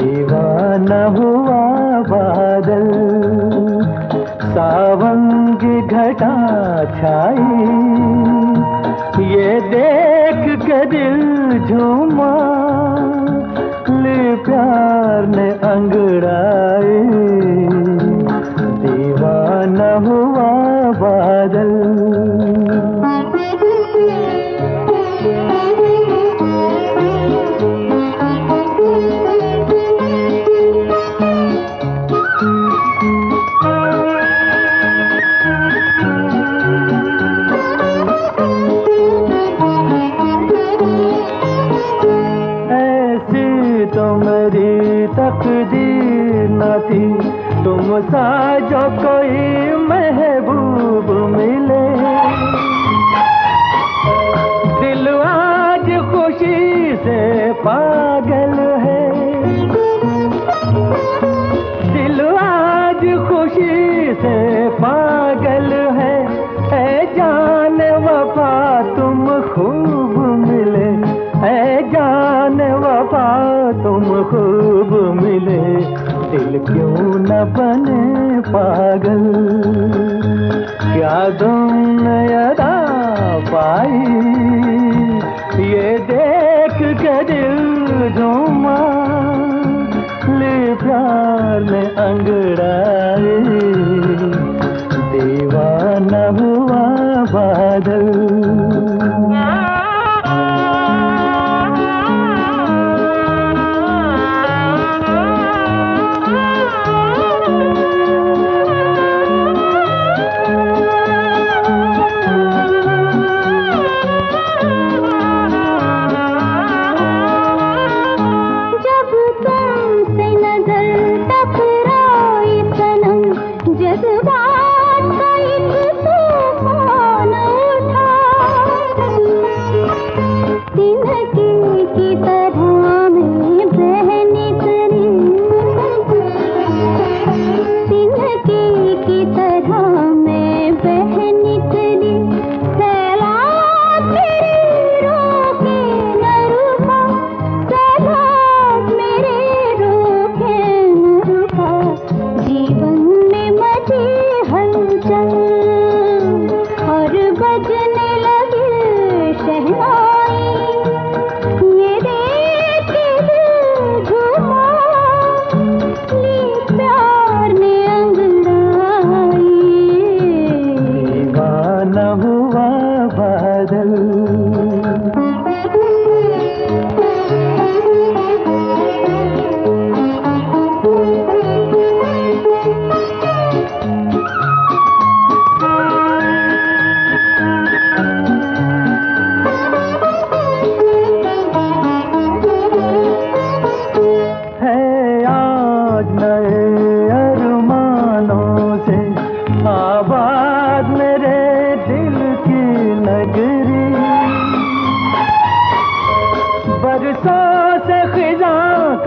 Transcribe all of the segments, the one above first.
दीवाना हुआ बादल सावन की घटा छाई। ये देख के दिल झूमा, ले प्यार ने अंगड़ाई। दीवाना हुआ बादल तो तक तकदीर न थी। तुम सा जो कोई महबूब मिले। बने पागल। क्या तुम नया पाई। ये देख के दिल झूमा। ले प्यार में अंगड़ाए दीवाना हुआ बादल।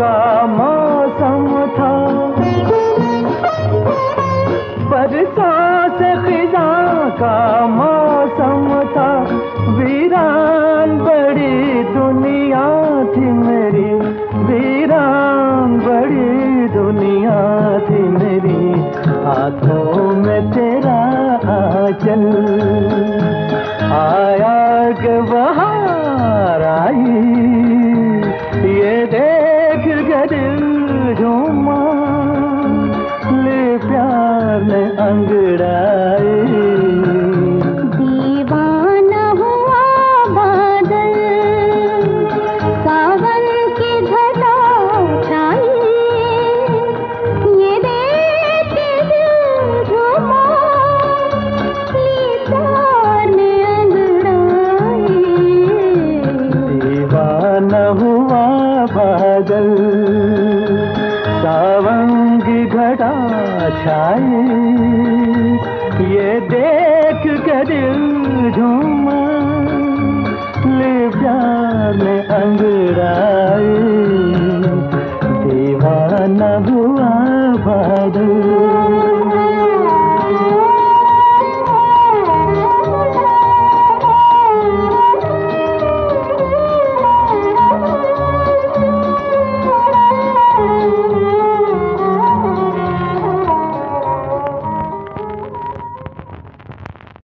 का मौसम था। बरसों से खिजा का मौसम था। वीरान बड़ी दुनिया थी मेरी। वीरान बड़ी दुनिया थी मेरी। हाथों में तेरा चल माँ ले प्यार में अंगड़ाई। ये देख के दिल झूमा ले प्यार में अंगड़ा